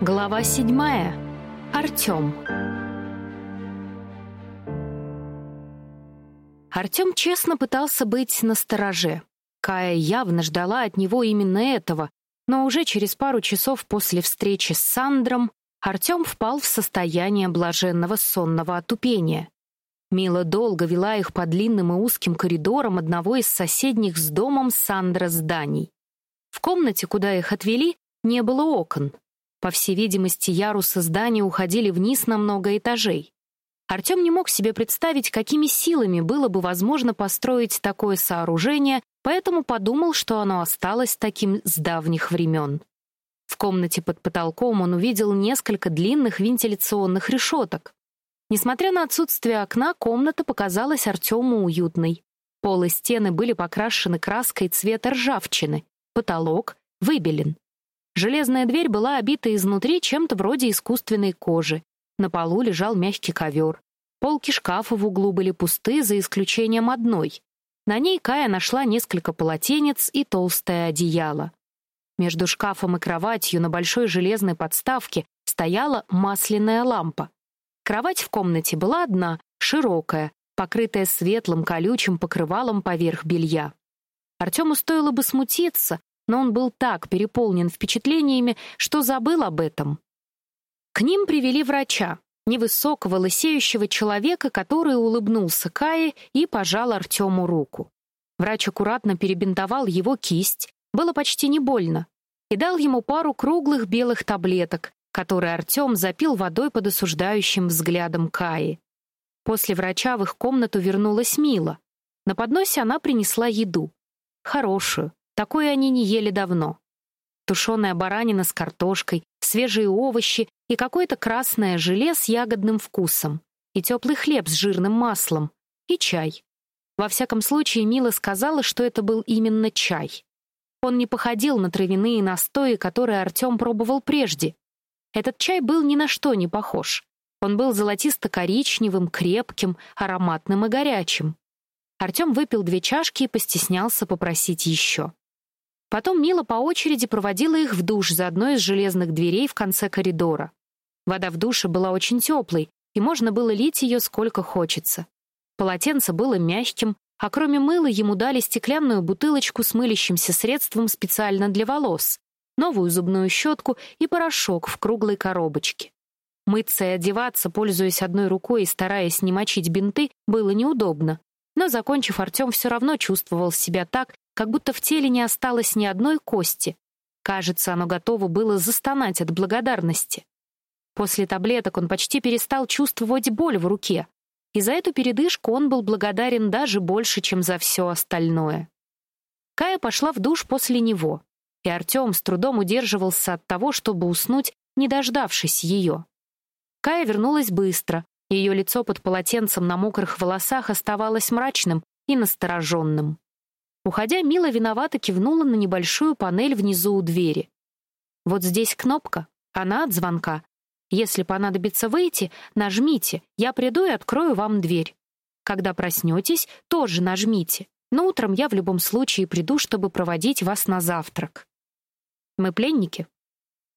Глава седьмая. Артем. Артем честно пытался быть настороже. Кая явно ждала от него именно этого, но уже через пару часов после встречи с Сандром Артем впал в состояние блаженного сонного отупения. Мила долго вела их по длинным и узким коридорам одного из соседних с домом Сандра зданий. В комнате, куда их отвели, не было окон, по всей видимости, ярусы здания уходили вниз на много этажей. Артем не мог себе представить, какими силами было бы возможно построить такое сооружение, поэтому подумал, что оно осталось таким с давних времен. В комнате под потолком он увидел несколько длинных вентиляционных решеток. Несмотря на отсутствие окна, комната показалась Артему уютной. Пол и стены были покрашены краской цвета ржавчины, потолок выбелен. Железная дверь была обита изнутри чем-то вроде искусственной кожи. На полу лежал мягкий ковер. Полки шкафа в углу были пусты, за исключением одной. На ней Кая нашла несколько полотенец и толстое одеяло. Между шкафом и кроватью на большой железной подставке стояла масляная лампа. Кровать в комнате была одна, широкая, покрытая светлым колючим покрывалом поверх белья. Артему стоило бы смутиться, но он был так переполнен впечатлениями, что забыл об этом. К ним привели врача, невысокого лысеющего человека, который улыбнулся Кае и пожал Артему руку. Врач аккуратно перебинтовал его кисть, было почти не больно, и дал ему пару круглых белых таблеток, которые Артем запил водой под осуждающим взглядом Каи. После врача в их комнату вернулась Мила. На подносе она принесла еду. Хорошую, Такое они не ели давно. Тушеная баранина с картошкой, свежие овощи и какое-то красное желе с ягодным вкусом, и теплый хлеб с жирным маслом, и чай. Во всяком случае, Мила сказала, что это был именно чай. Он не походил на травяные настои, которые Артем пробовал прежде. Этот чай был ни на что не похож. Он был золотисто-коричневым, крепким, ароматным и горячим. Артем выпил две чашки и постеснялся попросить еще. Потом Мила по очереди проводила их в душ за одной из железных дверей в конце коридора. Вода в душе была очень теплой, и можно было лить ее сколько хочется. Полотенце было мягким, а кроме мыла ему дали стеклянную бутылочку с мылящимся средством специально для волос, новую зубную щетку и порошок в круглой коробочке. Мыться и одеваться, пользуясь одной рукой и стараясь не мочить бинты, было неудобно. Но закончив, Артем все равно чувствовал себя так, как будто в теле не осталось ни одной кости. Кажется, оно готово было застонать от благодарности. После таблеток он почти перестал чувствовать боль в руке, и за эту передышку он был благодарен даже больше, чем за все остальное. Кая пошла в душ после него, и Артем с трудом удерживался от того, чтобы уснуть, не дождавшись ее. Кая вернулась быстро, ее лицо под полотенцем на мокрых волосах оставалось мрачным и настороженным. Уходя, Мила виновато кивнула на небольшую панель внизу у двери. Вот здесь кнопка, она от звонка. Если понадобится выйти, нажмите. Я приду и открою вам дверь. Когда проснетесь, тоже нажмите. Но утром я в любом случае приду, чтобы проводить вас на завтрак. Мы пленники?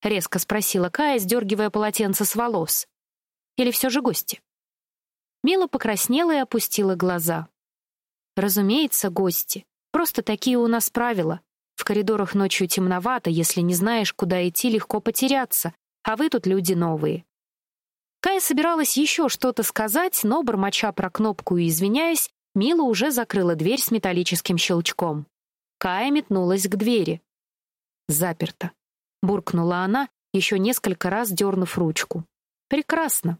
резко спросила Кая, сдергивая полотенце с волос. Или все же гости? Мила покраснела и опустила глаза. Разумеется, гости. Просто такие у нас правила. В коридорах ночью темновато, если не знаешь, куда идти, легко потеряться, а вы тут люди новые. Кая собиралась еще что-то сказать, но бормоча про кнопку и извиняясь, Мила уже закрыла дверь с металлическим щелчком. Кая метнулась к двери. Заперто, буркнула она, еще несколько раз дернув ручку. Прекрасно.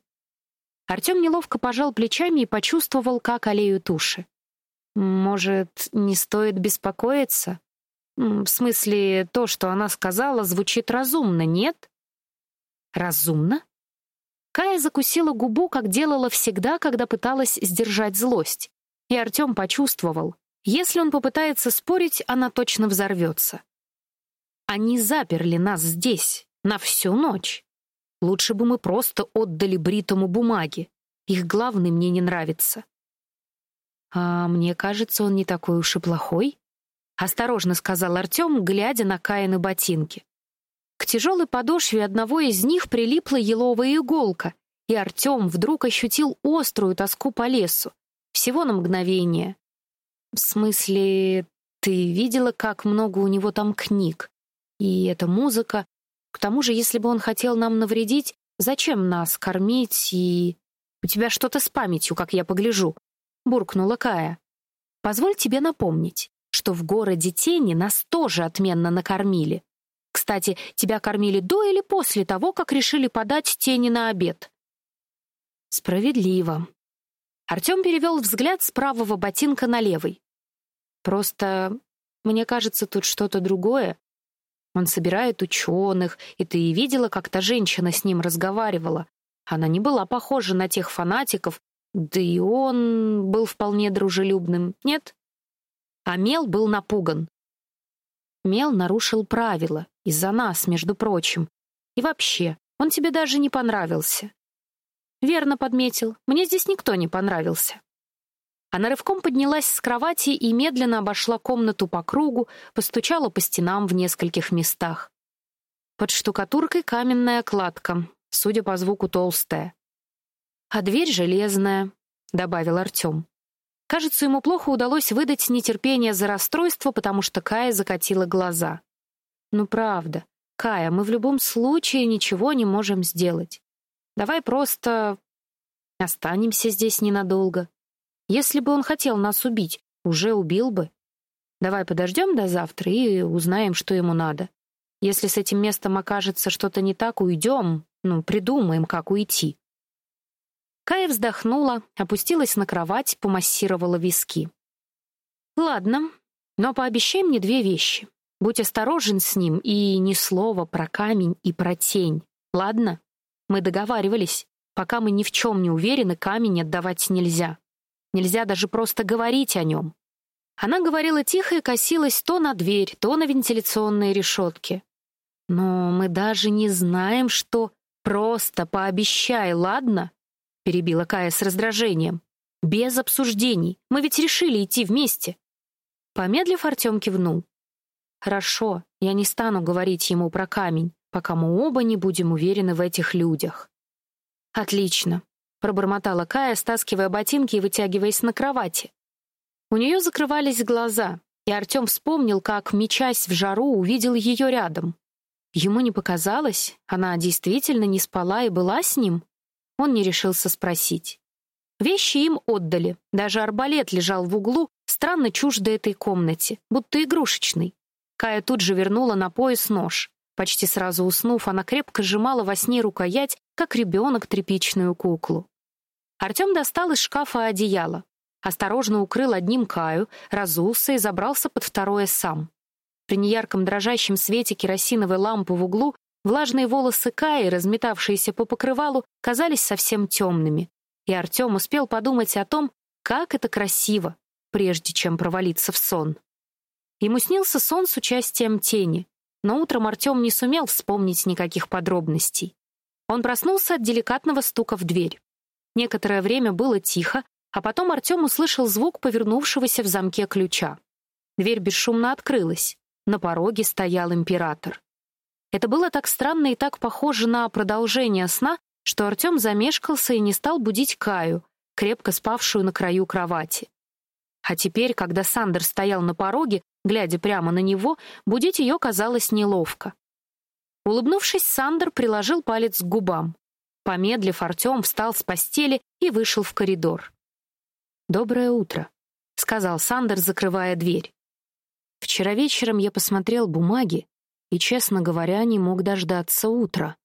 Артем неловко пожал плечами и почувствовал, как олеют уши. Может, не стоит беспокоиться? В смысле, то, что она сказала, звучит разумно, нет? Разумно? Кая закусила губу, как делала всегда, когда пыталась сдержать злость. И Артем почувствовал, если он попытается спорить, она точно взорвется. Они заперли нас здесь на всю ночь. Лучше бы мы просто отдали Бритому бумаги. Их главный мне не нравится. А мне кажется, он не такой уж и плохой, осторожно сказал Артем, глядя на Каины ботинки. К тяжелой подошве одного из них прилипла еловая иголка, и Артем вдруг ощутил острую тоску по лесу. Всего на мгновение. В смысле, ты видела, как много у него там книг? И эта музыка. К тому же, если бы он хотел нам навредить, зачем нас кормить и... У тебя что-то с памятью, как я погляжу, буркнула Кая. Позволь тебе напомнить, что в городе Тени нас тоже отменно накормили. Кстати, тебя кормили до или после того, как решили подать Тени на обед? Справедливо. Артем перевел взгляд с правого ботинка на левый. Просто мне кажется, тут что-то другое. Он собирает ученых, и ты и видела, как та женщина с ним разговаривала. Она не была похожа на тех фанатиков, да и он был вполне дружелюбным, нет? А Мел был напуган. Мел нарушил правила, из-за нас, между прочим. И вообще, он тебе даже не понравился. Верно подметил, мне здесь никто не понравился. Она рывком поднялась с кровати и медленно обошла комнату по кругу, постучала по стенам в нескольких местах. Под штукатуркой каменная кладка, судя по звуку толстая. А дверь железная, добавил Артем. Кажется, ему плохо удалось выдать нетерпение за расстройство, потому что Кая закатила глаза. Ну правда, Кая, мы в любом случае ничего не можем сделать. Давай просто останемся здесь ненадолго. Если бы он хотел нас убить, уже убил бы. Давай подождем до завтра и узнаем, что ему надо. Если с этим местом окажется что-то не так, уйдем, ну, придумаем, как уйти. Кая вздохнула, опустилась на кровать, помассировала виски. Ладно, но пообещай мне две вещи. Будь осторожен с ним и ни слова про камень и про тень. Ладно? Мы договаривались. Пока мы ни в чем не уверены, камень отдавать нельзя. Нельзя даже просто говорить о нем. Она говорила тихо и косилась то на дверь, то на вентиляционные решетки. Но мы даже не знаем, что просто пообещай, ладно? перебила Кая с раздражением. Без обсуждений. Мы ведь решили идти вместе. Помедлив, Артем кивнул. Хорошо, я не стану говорить ему про камень, пока мы оба не будем уверены в этих людях. Отлично пробормотала Кая, стаскивая ботинки и вытягиваясь на кровати. У нее закрывались глаза, и Артем вспомнил, как, мечась в жару, увидел ее рядом. Ему не показалось, она действительно не спала и была с ним. Он не решился спросить. Вещи им отдали. Даже арбалет лежал в углу, странно чуждо этой комнате, будто игрушечный. Кая тут же вернула на пояс нож. Почти сразу уснув, она крепко сжимала во сне рукоять, как ребенок тряпичную куклу. Артем достал из шкафа одеяло, осторожно укрыл одним Каю, разулся и забрался под второе сам. При неярком дрожащем свете керосиновой лампы в углу влажные волосы Каи, разметавшиеся по покрывалу, казались совсем темными, и Артем успел подумать о том, как это красиво, прежде чем провалиться в сон. Ему снился сон с участием тени, но утром Артем не сумел вспомнить никаких подробностей. Он проснулся от деликатного стука в дверь. Некоторое время было тихо, а потом Артем услышал звук повернувшегося в замке ключа. Дверь бесшумно открылась. На пороге стоял император. Это было так странно и так похоже на продолжение сна, что Артем замешкался и не стал будить Каю, крепко спавшую на краю кровати. А теперь, когда Сандер стоял на пороге, глядя прямо на него, будить ее казалось неловко. Улыбнувшись, Сандер приложил палец к губам. Помедлив, Артем встал с постели и вышел в коридор. «Доброе утро», — сказал Сандер, закрывая дверь. «Вчера вечером я посмотрел бумаги и, честно говоря, не мог дождаться утра.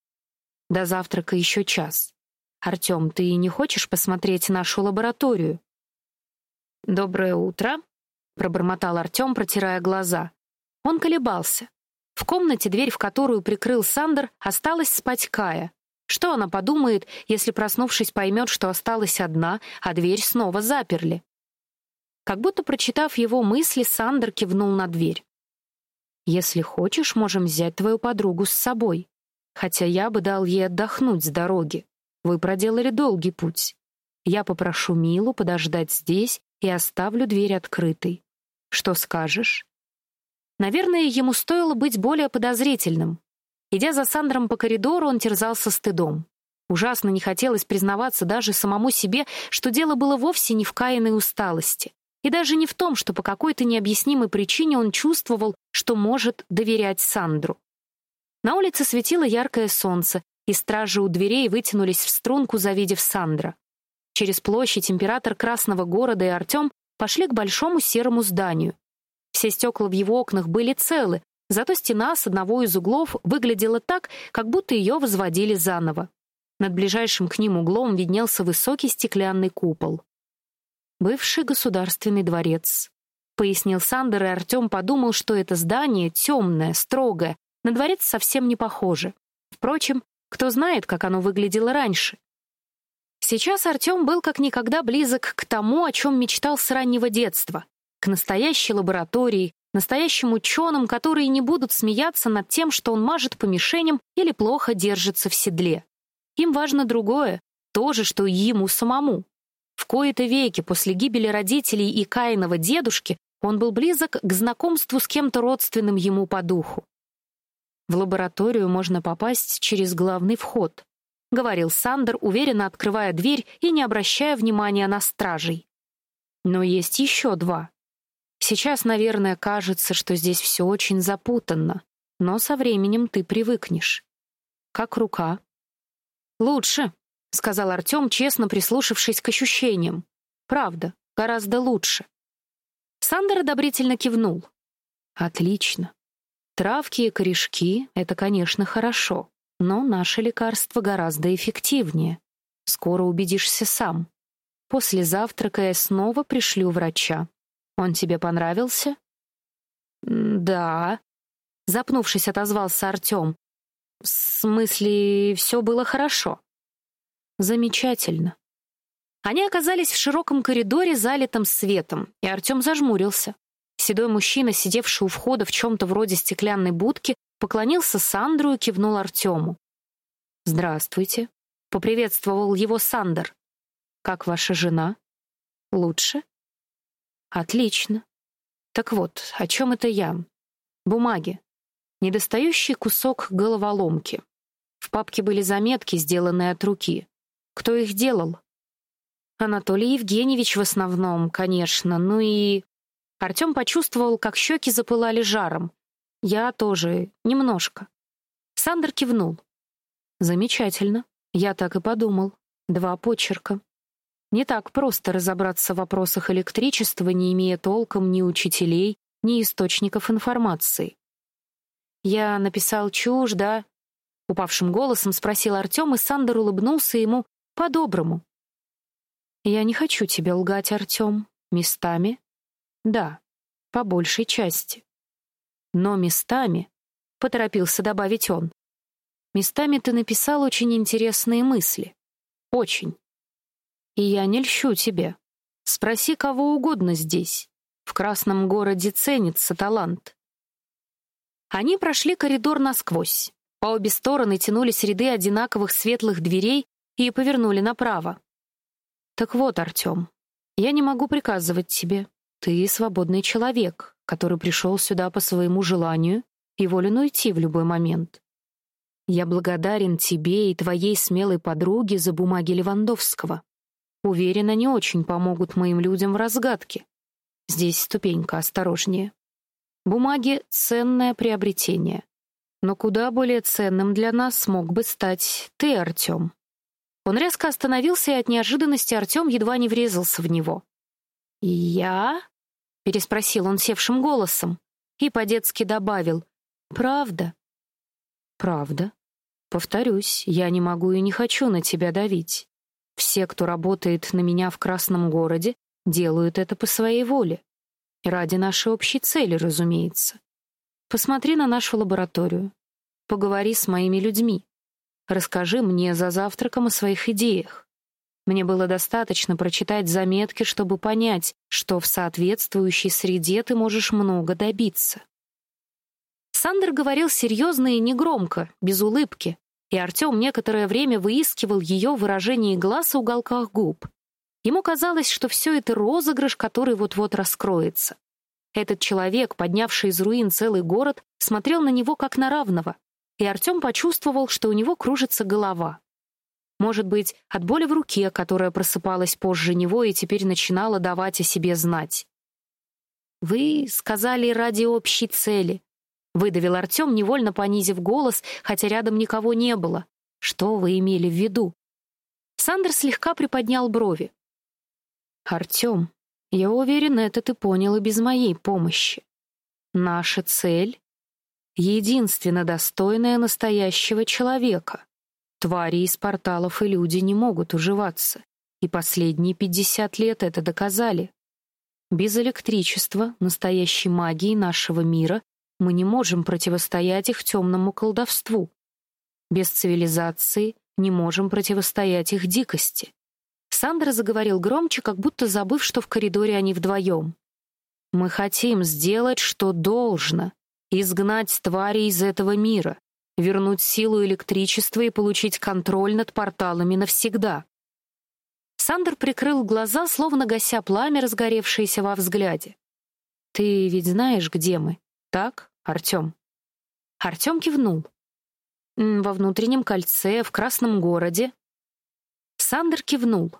До завтрака еще час. Артем, ты не хочешь посмотреть нашу лабораторию?» «Доброе утро», — пробормотал Артем, протирая глаза. Он колебался. В комнате, дверь в которую прикрыл Сандер, осталась спать Кая. Что она подумает, если, проснувшись, поймет, что осталась одна, а дверь снова заперли? Как будто прочитав его мысли, Сандер кивнул на дверь. Если хочешь, можем взять твою подругу с собой. Хотя я бы дал ей отдохнуть с дороги. Вы проделали долгий путь. Я попрошу Милу подождать здесь и оставлю дверь открытой. Что скажешь? Наверное, ему стоило быть более подозрительным, Идя за Сандром по коридору, он терзался стыдом. Ужасно не хотелось признаваться даже самому себе, что дело было вовсе не в каянной усталости, и даже не в том, что по какой-то необъяснимой причине он чувствовал, что может доверять Сандру. На улице светило яркое солнце, и стражи у дверей вытянулись в струнку, завидев Сандра. Через площадь император Красного города и Артем пошли к большому серому зданию. Все стекла в его окнах были целы, зато стена с одного из углов выглядела так, как будто ее возводили заново. Над ближайшим к ним углом виднелся высокий стеклянный купол. Бывший государственный дворец, пояснил Сандер, и Артем подумал, что это здание темное, строгое, на дворец совсем не похоже. Впрочем, кто знает, как оно выглядело раньше. Сейчас Артем был как никогда близок к тому, о чем мечтал с раннего детства, к настоящей лаборатории, настоящим ученым, которые не будут смеяться над тем, что он мажет по мишеням или плохо держится в седле. Им важно другое, то же, что и ему самому. В кои-то веки после гибели родителей и Каинова дедушки он был близок к знакомству с кем-то родственным ему по духу. В лабораторию можно попасть через главный вход, говорил Сандер, уверенно открывая дверь и не обращая внимания на стражей. Но есть еще два. Сейчас, наверное, кажется, что здесь все очень запутанно, но со временем ты привыкнешь. Как рука? Лучше, сказал Артем, честно прислушавшись к ощущениям. Правда, гораздо лучше. Сандер одобрительно кивнул. Отлично. Травки и корешки это, конечно, хорошо, но наше лекарство гораздо эффективнее. Скоро убедишься сам. После завтрака я снова пришлю врача. Он тебе понравился? Да, запнувшись, отозвался Артем. В смысле, все было хорошо. Замечательно. Они оказались в широком коридоре, залитом светом, и Артем зажмурился. Седой мужчина, сидевший у входа в чем то вроде стеклянной будки, поклонился Сандру и кивнул Артему. "Здравствуйте", поприветствовал его Сандер. "Как ваша жена? Лучше?" "Отлично. Так вот, о чем это я? Бумаги недостающий кусок головоломки. В папке были заметки, сделанные от руки. Кто их делал? Анатолий Евгеньевич в основном, конечно, ну и Артем почувствовал, как щеки запылали жаром. Я тоже немножко. Сандер кивнул. Замечательно. Я так и подумал. Два почерка. Не так просто разобраться в вопросах электричества, не имея толком ни учителей, ни источников информации. Я написал чушь, да? упавшим голосом спросил Артем, и Сандер улыбнулся ему по-доброму. Я не хочу тебе лгать, Артем. Местами? Да, по большей части. Но местами, поторопился добавить он. Местами ты написал очень интересные мысли. Очень. И я не льщу тебе. Спроси кого угодно здесь. В красном городе ценится талант. Они прошли коридор насквозь. По обе стороны тянулись ряды одинаковых светлых дверей и повернули направо. Так вот, Артем, я не могу приказывать тебе. Ты свободный человек, который пришел сюда по своему желанию и волен уйти в любой момент. Я благодарен тебе и твоей смелой подруге за бумаги Левандовского. Уверен, они очень помогут моим людям в разгадке. Здесь ступенька осторожнее. Бумаги — ценное приобретение. Но куда более ценным для нас мог бы стать ты, Артем. Он резко остановился, и от неожиданности Артем едва не врезался в него. «Я?» — переспросил он севшим голосом и по-детски добавил. «Правда?» «Правда. Повторюсь, я не могу и не хочу на тебя давить. Все, кто работает на меня в Красном городе, делают это по своей воле. Ради нашей общей цели, разумеется. Посмотри на нашу лабораторию. Поговори с моими людьми. Расскажи мне за завтраком о своих идеях. Мне было достаточно прочитать заметки, чтобы понять, что в соответствующей среде ты можешь много добиться. Сандер говорил серьезно и негромко, без улыбки, и Артем некоторое время выискивал ее выражение глаз и уголках губ. Ему казалось, что все это розыгрыш, который вот-вот раскроется. Этот человек, поднявший из руин целый город, смотрел на него как на равного. и Артем почувствовал, что у него кружится голова. Может быть, от боли в руке, которая просыпалась позже него и теперь начинала давать о себе знать. «Вы сказали ради общей цели», — выдавил Артем, невольно понизив голос, хотя рядом никого не было. «Что вы имели в виду?» Сандер слегка приподнял брови. «Артем, я уверен, это ты понял и без моей помощи. Наша цель — единственно достойная настоящего человека. Твари из порталов и люди не могут уживаться, и последние пятьдесят лет это доказали. Без электричества, настоящей магии нашего мира мы не можем противостоять их темному колдовству. Без цивилизации не можем противостоять их дикости. Сандра заговорил громче, как будто забыв, что в коридоре они вдвоем. Мы хотим сделать, что должно, изгнать твари из этого мира, вернуть силу электричества и получить контроль над порталами навсегда. Сандер прикрыл глаза, словно гася пламя, разгоревшееся во взгляде. «Ты ведь знаешь, где мы, так, Артем?» Артем кивнул. «Во внутреннем кольце, в Красном городе». Сандер кивнул.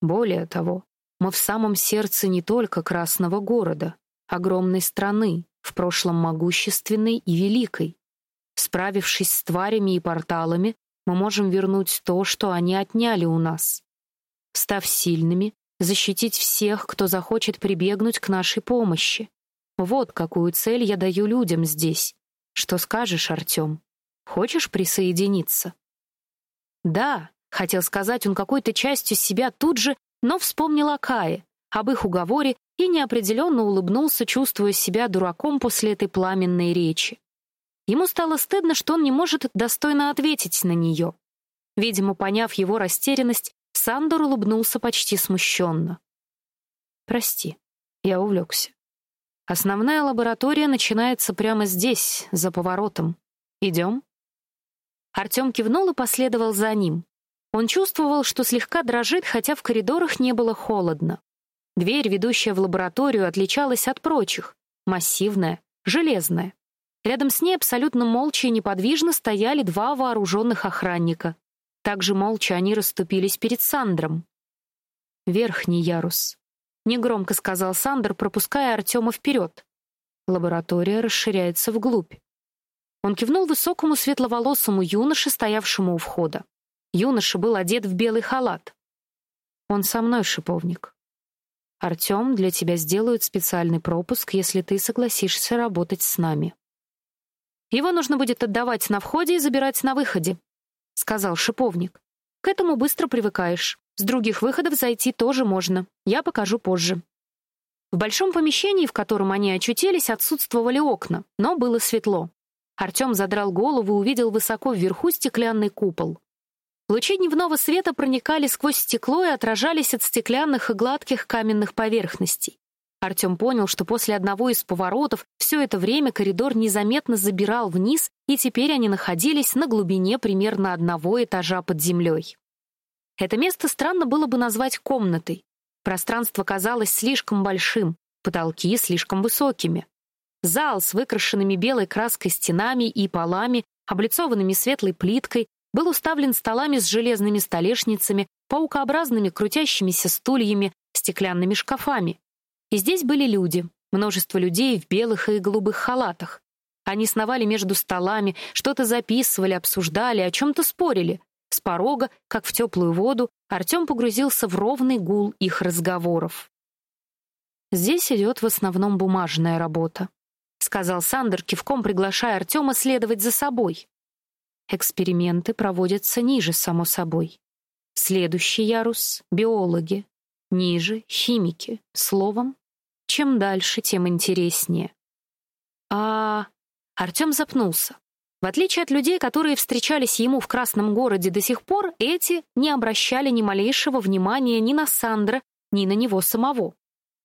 «Более того, мы в самом сердце не только Красного города, огромной страны, в прошлом могущественной и великой. Справившись с тварями и порталами, мы можем вернуть то, что они отняли у нас став сильными, защитить всех, кто захочет прибегнуть к нашей помощи. Вот какую цель я даю людям здесь. Что скажешь, Артем? Хочешь присоединиться? Да, хотел сказать он какой-то частью себя тут же, но вспомнил о Кае, об их уговоре и неопределенно улыбнулся, чувствуя себя дураком после этой пламенной речи. Ему стало стыдно, что он не может достойно ответить на нее. Видимо, поняв его растерянность, Сандор улыбнулся почти смущенно. «Прости, я увлекся. Основная лаборатория начинается прямо здесь, за поворотом. Идем?» Артем кивнул и последовал за ним. Он чувствовал, что слегка дрожит, хотя в коридорах не было холодно. Дверь, ведущая в лабораторию, отличалась от прочих. Массивная, железная. Рядом с ней абсолютно молча и неподвижно стояли два вооруженных охранника. Также молча они расступились перед Сандром. «Верхний ярус», — негромко сказал Сандр, пропуская Артема вперед. Лаборатория расширяется вглубь. Он кивнул высокому светловолосому юноше, стоявшему у входа. Юноша был одет в белый халат. «Он со мной, шиповник. Артем, для тебя сделают специальный пропуск, если ты согласишься работать с нами. Его нужно будет отдавать на входе и забирать на выходе сказал шиповник. К этому быстро привыкаешь. С других выходов зайти тоже можно. Я покажу позже. В большом помещении, в котором они очутились, отсутствовали окна, но было светло. Артем задрал голову и увидел высоко вверху стеклянный купол. Лучи дневного света проникали сквозь стекло и отражались от стеклянных и гладких каменных поверхностей. Артем понял, что после одного из поворотов все это время коридор незаметно забирал вниз, и теперь они находились на глубине примерно одного этажа под землей. Это место странно было бы назвать комнатой. Пространство казалось слишком большим, потолки слишком высокими. Зал с выкрашенными белой краской стенами и полами, облицованными светлой плиткой, был уставлен столами с железными столешницами, паукообразными крутящимися стульями, стеклянными шкафами. И здесь были люди, множество людей в белых и голубых халатах. Они сновали между столами, что-то записывали, обсуждали, о чем-то спорили. С порога, как в теплую воду, Артем погрузился в ровный гул их разговоров. «Здесь идет в основном бумажная работа», — сказал Сандер, кивком приглашая Артема следовать за собой. «Эксперименты проводятся ниже, само собой. Следующий ярус — биологи, ниже — химики. Словом, чем дальше, тем интереснее. А Артем запнулся. В отличие от людей, которые встречались ему в Красном городе до сих пор, эти не обращали ни малейшего внимания ни на Сандра, ни на него самого.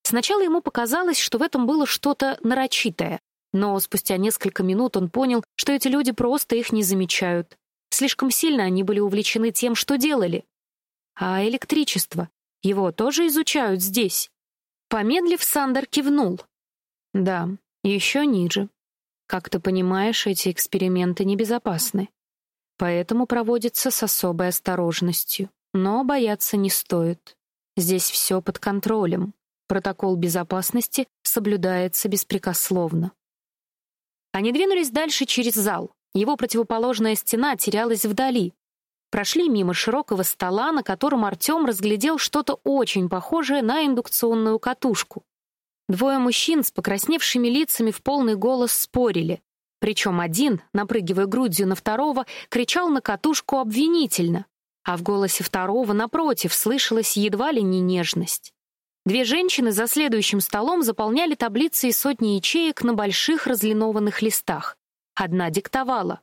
Сначала ему показалось, что в этом было что-то нарочитое, но спустя несколько минут он понял, что эти люди просто их не замечают. Слишком сильно они были увлечены тем, что делали. А электричество? Его тоже изучают здесь? Помедлив, Сандер кивнул. Да, еще ниже. Как ты понимаешь, эти эксперименты небезопасны. Поэтому проводятся с особой осторожностью. Но бояться не стоит. Здесь все под контролем. Протокол безопасности соблюдается беспрекословно. Они двинулись дальше через зал. Его противоположная стена терялась вдали. Прошли мимо широкого стола, на котором Артем разглядел что-то очень похожее на индукционную катушку. Двое мужчин с покрасневшими лицами в полный голос спорили. Причем один, напрыгивая грудью на второго, кричал на катушку обвинительно, а в голосе второго, напротив, слышалась едва ли не нежность. Две женщины за следующим столом заполняли таблицы и сотни ячеек на больших разлинованных листах. Одна диктовала.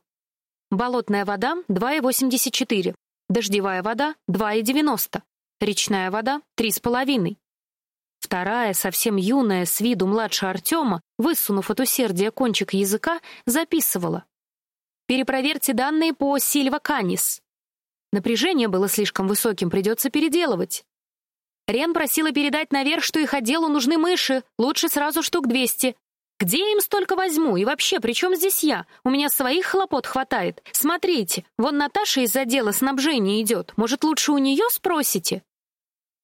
Болотная вода — 2,84, дождевая вода — 2,90, речная вода — 3,5. Вторая, совсем юная, с виду младше Артема, высунув от усердия кончик языка, записывала. «Перепроверьте данные по Сильва Канис». Напряжение было слишком высоким, придется переделывать. Рен просила передать наверх, что их отделу нужны мыши, лучше сразу штук двести. Где им столько возьму? И вообще, при чем здесь я? У меня своих хлопот хватает. Смотрите, вон Наташа из отдела снабжения идет. Может, лучше у нее спросите?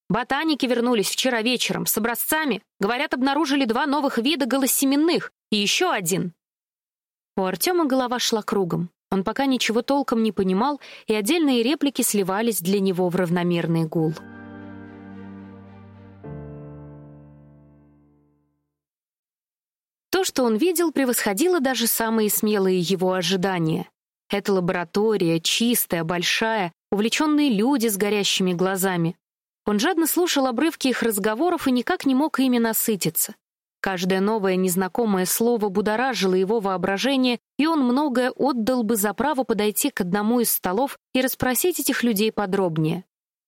Ботаники вернулись вчера вечером с образцами. Говорят, обнаружили два новых вида голосеменных и еще один. У Артема голова шла кругом. Он пока ничего толком не понимал, и отдельные реплики сливались для него в равномерный гул. То, что он видел, превосходило даже самые смелые его ожидания. Это лаборатория, чистая, большая, увлеченные люди с горящими глазами. Он жадно слушал обрывки их разговоров и никак не мог ими насытиться. Каждое новое незнакомое слово будоражило его воображение, и он многое отдал бы за право подойти к одному из столов и расспросить этих людей подробнее.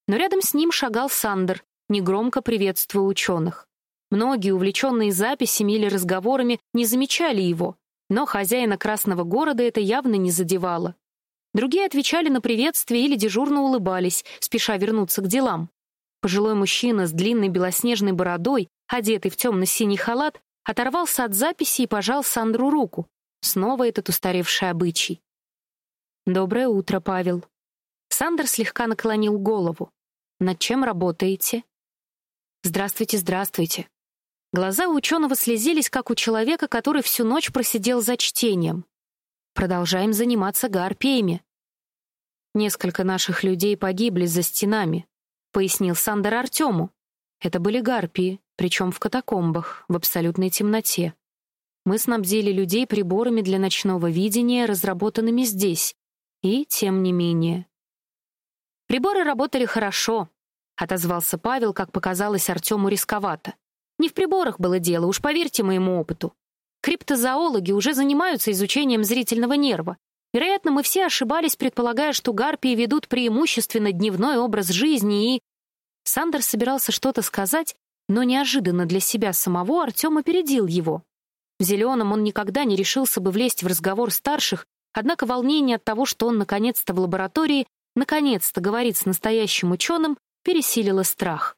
Но рядом с ним шагал Сандер, негромко приветствуя ученых. Многие, увлеченные записями или разговорами, не замечали его, но хозяина Красного города это явно не задевало. Другие отвечали на приветствие или дежурно улыбались, спеша вернуться к делам. Пожилой мужчина с длинной белоснежной бородой, одетый в темно-синий халат, оторвался от записи и пожал Сандру руку. Снова этот устаревший обычай. «Доброе утро, Павел». Сандер слегка наклонил голову. «Над чем работаете?» «Здравствуйте, здравствуйте». Глаза у ученого слезились, как у человека, который всю ночь просидел за чтением. «Продолжаем заниматься гарпиями». Несколько наших людей погибли за стенами, — пояснил Сандер Артему. Это были гарпии, причем в катакомбах, в абсолютной темноте. Мы снабдили людей приборами для ночного видения, разработанными здесь. И тем не менее. Приборы работали хорошо, отозвался Павел, как показалось Артему рисковато. Не в приборах было дело, уж поверьте моему опыту. Криптозоологи уже занимаются изучением зрительного нерва. Вероятно, мы все ошибались, предполагая, что гарпии ведут преимущественно дневной образ жизни и... Сандер собирался что-то сказать, но неожиданно для себя самого Артем опередил его. В зеленом он никогда не решился бы влезть в разговор старших, однако волнение от того, что он наконец-то в лаборатории, наконец-то говорит с настоящим ученым, пересилило страх.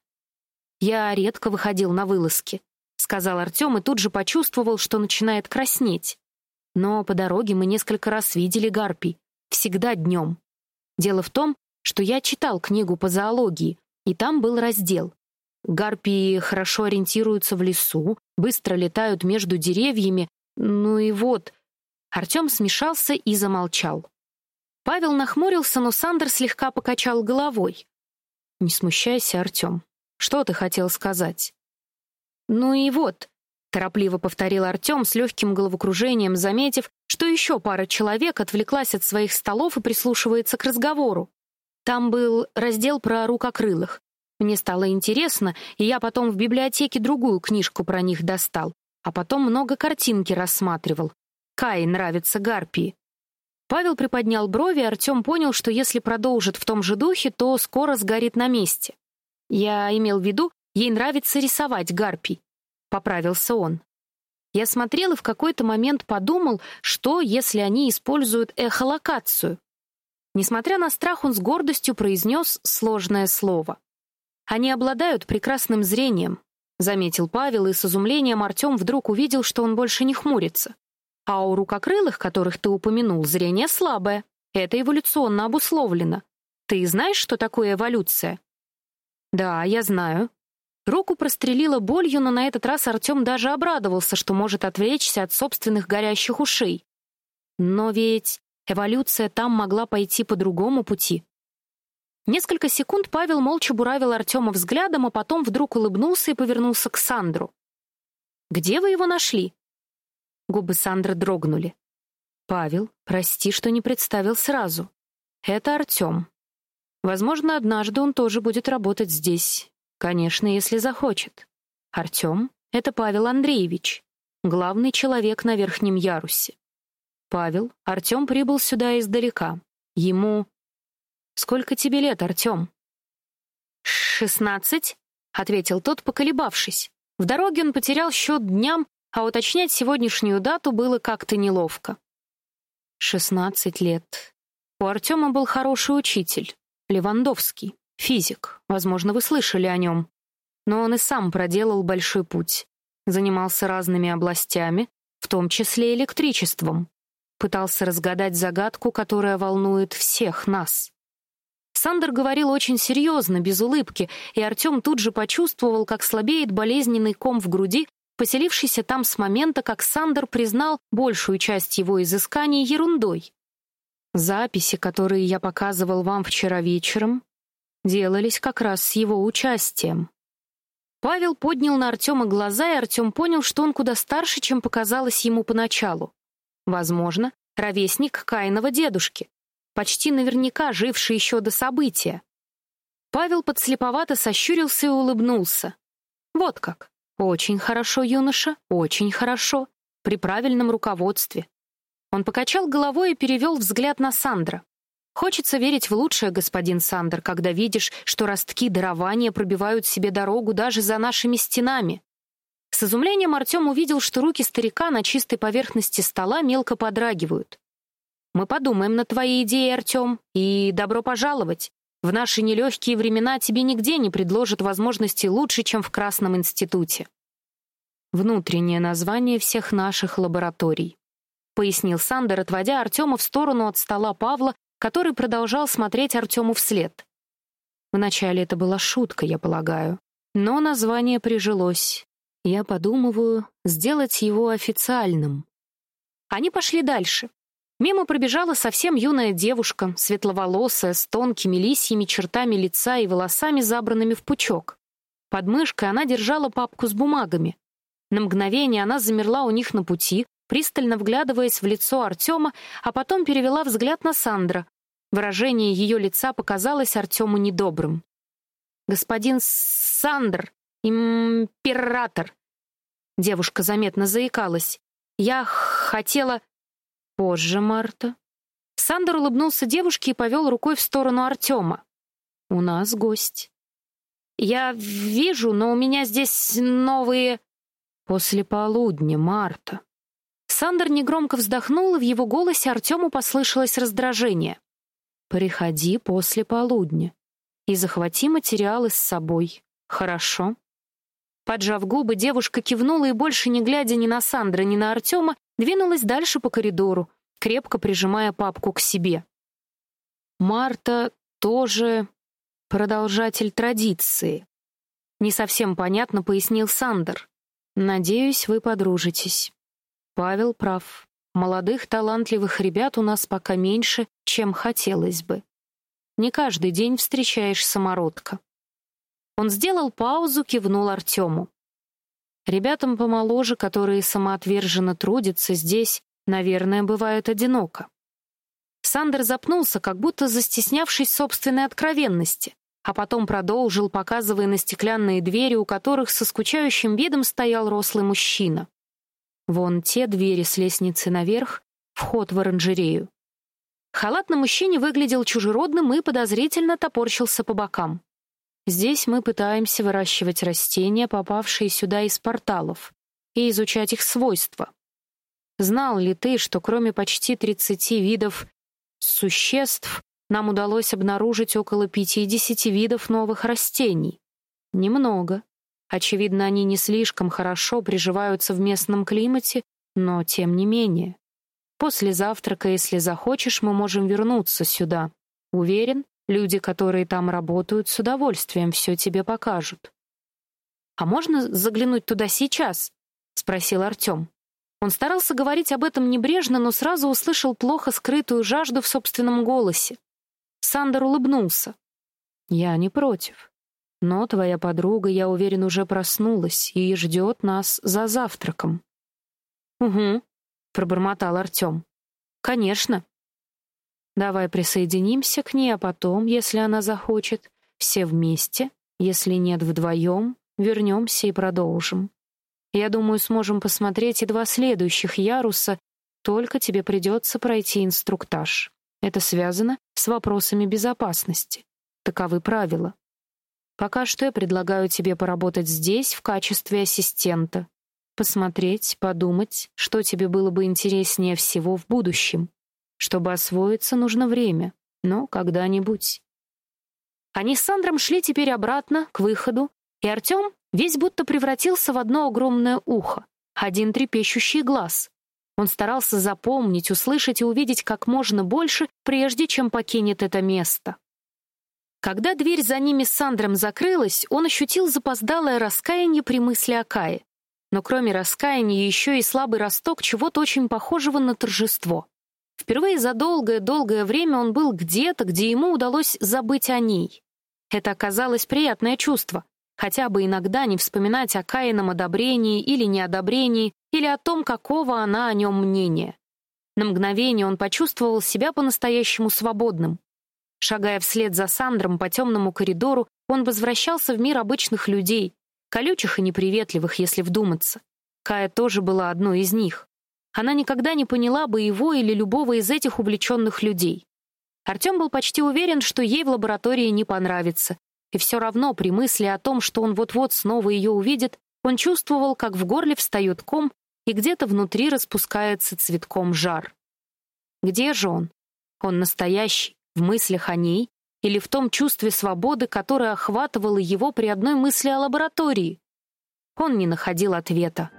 «Я редко выходил на вылазки», — сказал Артем и тут же почувствовал, что начинает краснеть. Но по дороге мы несколько раз видели гарпий, всегда днем. Дело в том, что я читал книгу по зоологии, и там был раздел. Гарпии хорошо ориентируются в лесу, быстро летают между деревьями. Ну и вот, Артем смешался и замолчал. Павел нахмурился, но Сандер слегка покачал головой. Не смущайся, Артем. Что ты хотел сказать? Ну и вот, торопливо повторил Артем с легким головокружением, заметив, что еще пара человек отвлеклась от своих столов и прислушивается к разговору. Там был раздел про рукокрылых. Мне стало интересно, и я потом в библиотеке другую книжку про них достал, а потом много картинки рассматривал. Кай нравится гарпии. Павел приподнял брови, и Артем понял, что если продолжит в том же духе, то скоро сгорит на месте. Я имел в виду, ей нравится рисовать гарпий поправился он. Я смотрел и в какой-то момент подумал, что если они используют эхолокацию. Несмотря на страх, он с гордостью произнес сложное слово. Они обладают прекрасным зрением, заметил Павел, и с изумлением Артем вдруг увидел, что он больше не хмурится. А у рукокрылых, которых ты упомянул, зрение слабое. Это эволюционно обусловлено. Ты знаешь, что такое эволюция? Да, я знаю. Руку прострелила болью, но на этот раз Артем даже обрадовался, что может отвлечься от собственных горящих ушей. Но ведь эволюция там могла пойти по другому пути. Несколько секунд Павел молча буравил Артема взглядом, а потом вдруг улыбнулся и повернулся к Сандру. «Где вы его нашли?» Губы Сандры дрогнули. «Павел, прости, что не представил сразу. Это Артем. Возможно, однажды он тоже будет работать здесь. Конечно, если захочет. Артем — это Павел Андреевич, главный человек на верхнем ярусе. Павел, Артем прибыл сюда издалека. Ему... Сколько тебе лет, Артем? «Шестнадцать», — ответил тот, поколебавшись. В дороге он потерял счет дням, а уточнять сегодняшнюю дату было как-то неловко. Шестнадцать лет. У Артема был хороший учитель. Левандовский, физик, возможно, вы слышали о нем. Но он и сам проделал большой путь. Занимался разными областями, в том числе электричеством. Пытался разгадать загадку, которая волнует всех нас. Сандер говорил очень серьезно, без улыбки, и Артем тут же почувствовал, как слабеет болезненный ком в груди, поселившийся там с момента, как Сандер признал большую часть его изысканий ерундой. Записи, которые я показывал вам вчера вечером, делались как раз с его участием. Павел поднял на Артема глаза, и Артем понял, что он куда старше, чем показалось ему поначалу. Возможно, ровесник Каинова дедушки, почти наверняка живший еще до события. Павел подслеповато сощурился и улыбнулся. Вот как. Очень хорошо, юноша, очень хорошо. При правильном руководстве. Он покачал головой и перевел взгляд на Сандра. Хочется верить в лучшее, господин Сандер, когда видишь, что ростки дарования пробивают себе дорогу даже за нашими стенами. С изумлением Артем увидел, что руки старика на чистой поверхности стола мелко подрагивают. Мы подумаем над твоей идеей, Артем, и добро пожаловать. В наши нелегкие времена тебе нигде не предложат возможности лучше, чем в Красном институте. Внутреннее название всех наших лабораторий. — пояснил Сандер, отводя Артема в сторону от стола Павла, который продолжал смотреть Артему вслед. Вначале это была шутка, я полагаю. Но название прижилось. Я подумываю сделать его официальным. Они пошли дальше. Мимо пробежала совсем юная девушка, светловолосая, с тонкими лисьими чертами лица и волосами, забранными в пучок. Под мышкой она держала папку с бумагами. На мгновение она замерла у них на пути, пристально вглядываясь в лицо Артема, а потом перевела взгляд на Сандра. Выражение ее лица показалось Артему недобрым. «Господин Сандр, император!» Девушка заметно заикалась. «Я хотела...» «Позже, Марта». Сандер улыбнулся девушке и повел рукой в сторону Артема. «У нас гость». «Я вижу, но у меня здесь новые...» «После полудня, Марта», Сандер негромко вздохнул, и в его голосе Артему послышалось раздражение. «Приходи после полудня и захвати материалы с собой, хорошо?» Поджав губы, девушка кивнула и, больше не глядя ни на Сандра, ни на Артема, двинулась дальше по коридору, крепко прижимая папку к себе. Марта тоже продолжатель традиции. Не совсем понятно пояснил Сандер. Надеюсь, вы подружитесь. Павел прав. Молодых талантливых ребят у нас пока меньше, чем хотелось бы. Не каждый день встречаешь самородка. Он сделал паузу, кивнул Артему. Ребятам помоложе, которые самоотверженно трудятся здесь, наверное, бывает одиноко. Сандер запнулся, как будто застеснявшись собственной откровенности, а потом продолжил, показывая на стеклянные двери, у которых со скучающим видом стоял рослый мужчина. Вон те двери с лестницы наверх, вход в оранжерею. Халат на мужчине выглядел чужеродным и подозрительно топорщился по бокам. Здесь мы пытаемся выращивать растения, попавшие сюда из порталов, и изучать их свойства. Знал ли ты, что кроме почти 30 видов существ, нам удалось обнаружить около 50 видов новых растений? Немного. Очевидно, они не слишком хорошо приживаются в местном климате Но тем не менее. После завтрака, если захочешь, мы можем вернуться сюда. Уверен, люди, которые там работают, с удовольствием все тебе покажут. А можно заглянуть туда сейчас? спросил Артем. Он старался говорить об этом небрежно, но сразу услышал плохо скрытую жажду в собственном голосе. Сандер улыбнулся. Я не против. Но твоя подруга, я уверен, уже проснулась и ждет нас за завтраком. Угу, пробормотал Артем. Конечно. Давай присоединимся к ней, а потом, если она захочет, все вместе, если нет вдвоем, вернемся и продолжим. Я думаю, сможем посмотреть и два следующих яруса, только тебе придется пройти инструктаж. Это связано с вопросами безопасности. Таковы правила. Пока что я предлагаю тебе поработать здесь в качестве ассистента. Посмотреть, подумать, что тебе было бы интереснее всего в будущем. Чтобы освоиться, нужно время, но когда-нибудь. Они с Сандром шли теперь обратно, к выходу, и Артем весь будто превратился в одно огромное ухо, один трепещущий глаз. Он старался запомнить, услышать и увидеть как можно больше, прежде чем покинет это место. Когда дверь за ними с Сандром закрылась, он ощутил запоздалое раскаяние при мысли о Кае. Но кроме раскаяния еще и слабый росток чего-то очень похожего на торжество. Впервые за долгое-долгое время он был где-то, где ему удалось забыть о ней. Это оказалось приятное чувство хотя бы иногда не вспоминать о Каином одобрении или неодобрении, или о том, какого она о нем мнения. На мгновение он почувствовал себя по-настоящему свободным. Шагая вслед за Сандром по темному коридору, он возвращался в мир обычных людей, колючих и неприветливых, если вдуматься. Кая тоже была одной из них. Она никогда не поняла бы его или любого из этих увлеченных людей. Артем был почти уверен, что ей в лаборатории не понравится, и все равно при мысли о том, что он вот-вот снова ее увидит, он чувствовал, как в горле встает ком, и где-то внутри распускается цветком жар. Где же он? Он настоящий, в мыслях о ней или в том чувстве свободы, которое охватывало его при одной мысли о лаборатории? Он не находил ответа.